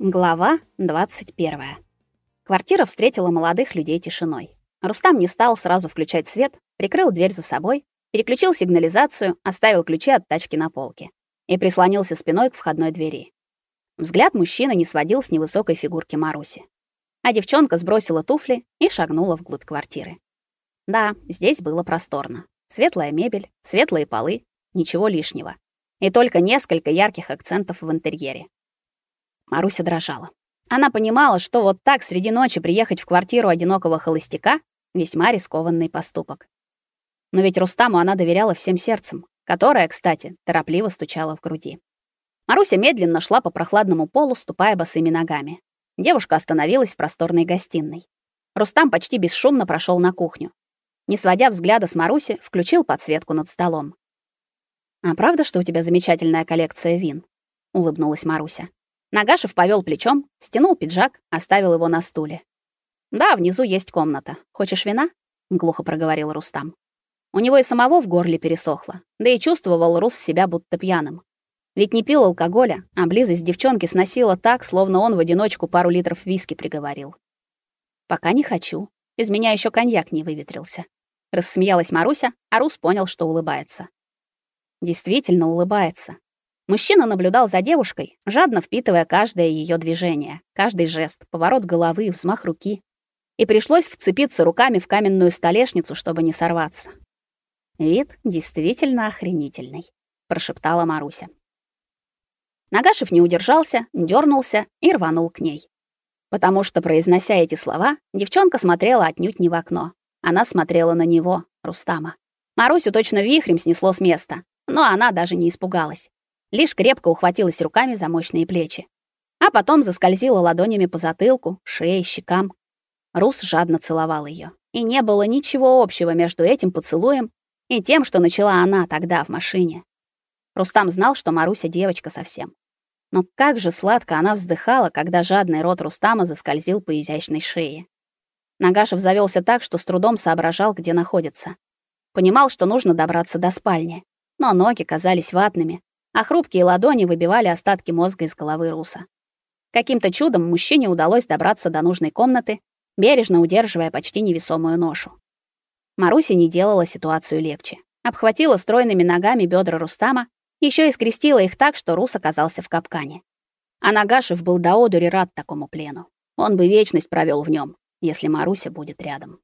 Глава 21. Квартира встретила молодых людей тишиной. Рустам не стал сразу включать свет, прикрыл дверь за собой, переключил сигнализацию, оставил ключи от тачки на полке и прислонился спиной к входной двери. Взгляд мужчины не сводил с невысокой фигурки Маруси. А девчонка сбросила туфли и шагнула вглубь квартиры. Да, здесь было просторно. Светлая мебель, светлые полы, ничего лишнего. И только несколько ярких акцентов в интерьере. Маруся дрожала. Она понимала, что вот так среди ночи приехать в квартиру одинокого холостяка весьма рискованный поступок. Но ведь Рустаму она доверяла всем сердцем, которое, кстати, торопливо стучало в груди. Маруся медленно шла по прохладному полу, ступая босыми ногами. Девушка остановилась в просторной гостиной. Рустам почти бесшумно прошел на кухню. Не сводя взгляда с Маруси, включил подсветку над столом. «А правда, что у тебя замечательная коллекция вин?» — улыбнулась Маруся. Нагашев повел плечом, стянул пиджак, оставил его на стуле. Да, внизу есть комната. Хочешь вина? глухо проговорил Рустам. У него и самого в горле пересохло, да и чувствовал Рус себя будто пьяным. Ведь не пил алкоголя, а близость девчонки сносила так, словно он в одиночку пару литров виски приговорил. Пока не хочу. Из меня еще коньяк не выветрился. Рассмеялась Маруся, а Рус понял, что улыбается. Действительно улыбается. Мужчина наблюдал за девушкой, жадно впитывая каждое ее движение, каждый жест, поворот головы, взмах руки. И пришлось вцепиться руками в каменную столешницу, чтобы не сорваться. Вид действительно охренительный, прошептала Маруся. Нагашев не удержался, дернулся и рванул к ней. Потому что, произнося эти слова, девчонка смотрела отнюдь не в окно. Она смотрела на него, Рустама. Марусю точно вихрем снесло с места, но она даже не испугалась лишь крепко ухватилась руками за мощные плечи, а потом заскользила ладонями по затылку, шее, щекам. Рус жадно целовал ее, и не было ничего общего между этим поцелуем и тем, что начала она тогда в машине. Рустам знал, что Маруся девочка совсем. Но как же сладко она вздыхала, когда жадный рот Рустама заскользил по изящной шее. Нагашев завелся так, что с трудом соображал, где находится. Понимал, что нужно добраться до спальни, но ноги казались ватными, а хрупкие ладони выбивали остатки мозга из головы Руса. Каким-то чудом мужчине удалось добраться до нужной комнаты, бережно удерживая почти невесомую ношу. Маруся не делала ситуацию легче. Обхватила стройными ногами бедра Рустама, еще и скрестила их так, что Рус оказался в капкане. А Нагашев был до одури рад такому плену. Он бы вечность провел в нем, если Маруся будет рядом.